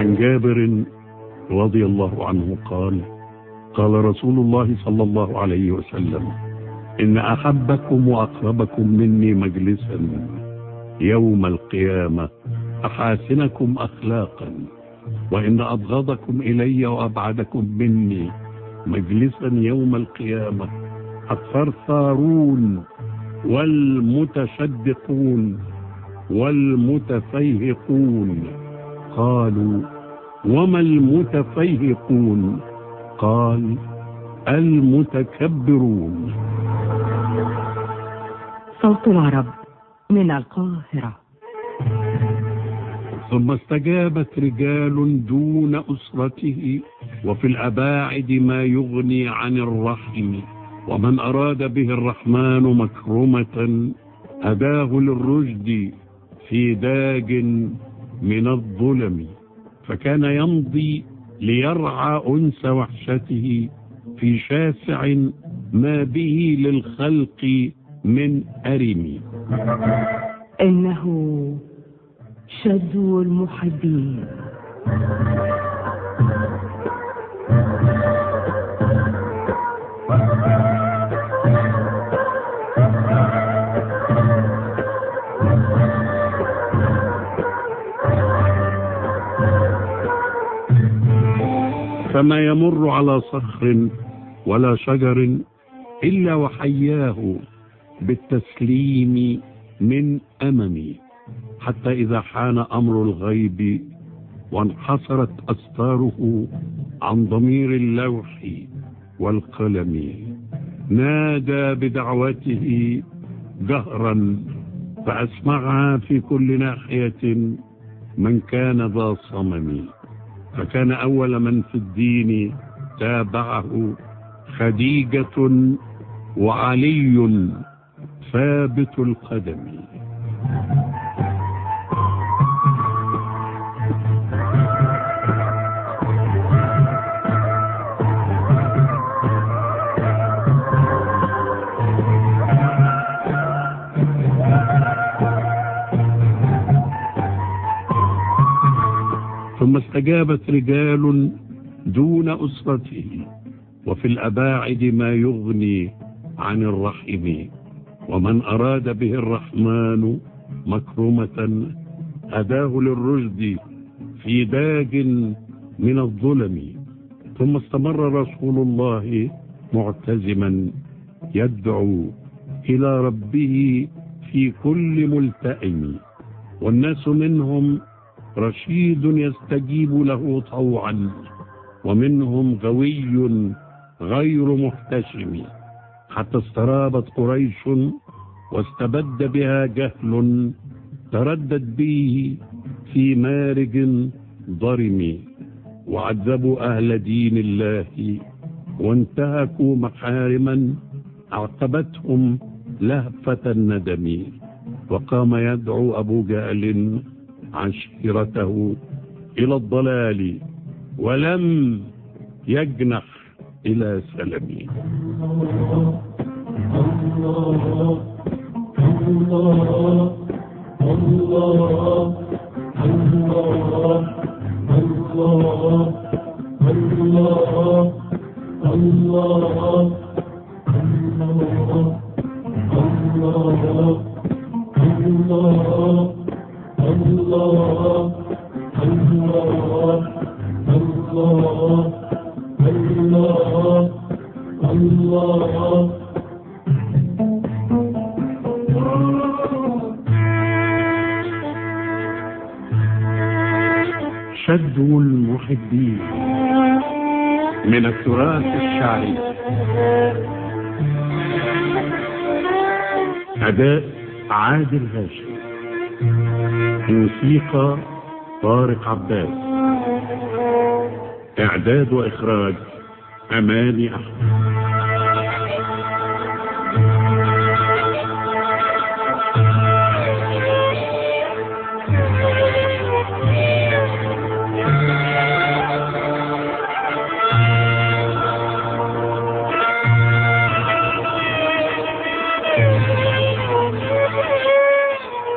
عن جابر رضي الله عنه قال قال رسول الله صلى الله عليه وسلم إن أحبكم وأقربكم مني مجلسا يوم القيامة أحاسنكم أخلاقا وإن أبغضكم إلي وأبعدكم مني مجلسا يوم القيامة الثرثارون والمتشدقون والمتفيهقون. قالوا وما المتفيهقون؟ قال المتكبرون. صوت العرب من القاهرة. ثم استجابت رجال دون أسرته وفي الأباعد ما يغني عن الرحم ومن أراد به الرحمن مكرمة أداه للرشد في داج من الظلم فكان يمضي ليرعى أنس وحشته في شاسع ما به للخلق من أرم. إنه شذو المحبين. فما يمر على صخر ولا شجر إلا وحياه بالتسليم من أممي. حتى إذا حان أمر الغيب وانحصرت أستاره عن ضمير اللوح والقلم نادى بدعوته جهرا فأسمعها في كل ناحية من كان ذا صمم. فكان أول من في الدين تابعه خديجة وعلي ثابت القدم. ثم استجابت رجال دون أسرته وفي الأباعد ما يغني عن الرحم ومن أراد به الرحمن مكرمة أداه للرشد في داج من الظلم. ثم استمر رسول الله معتزما يدعو إلى ربه في كل ملتئم والناس منهم رشيد يستجيب له طوعا ومنهم غوي غير محتشم. حتى استرابت قريش واستبد بها جهل تردد به في مارج ضرم. وعذبوا أهل دين الله وانتهكوا محارما أعقبتهم لهفة الندم. وقام يدعو أبو جهل عشيرته إلى الضلال ولم يجنح إلى سلمي شد المحبين. من التراث الشعري أداء عادل هاشم. موسيقى طارق عباس. إعداد وإخراج أماني أحمد.